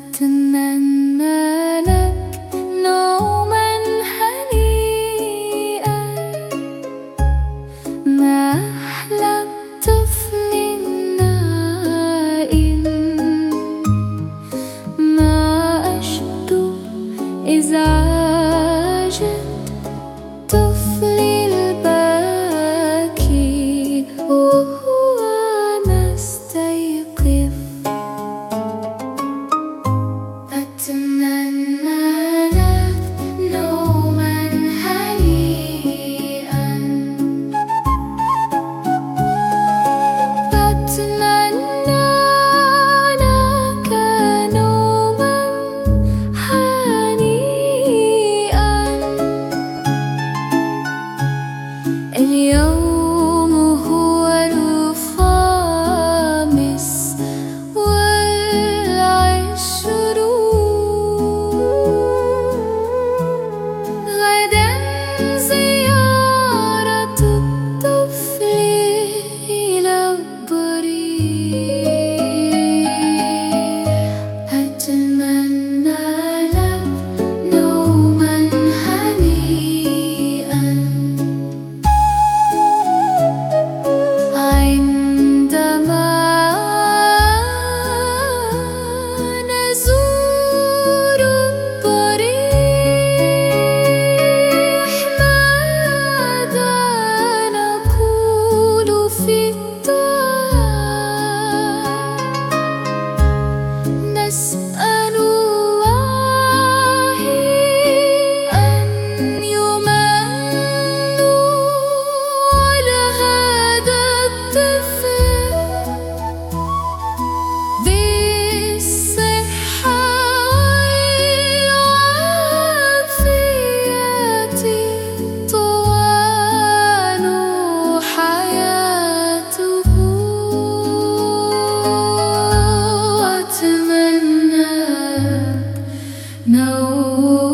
Satan and Oh.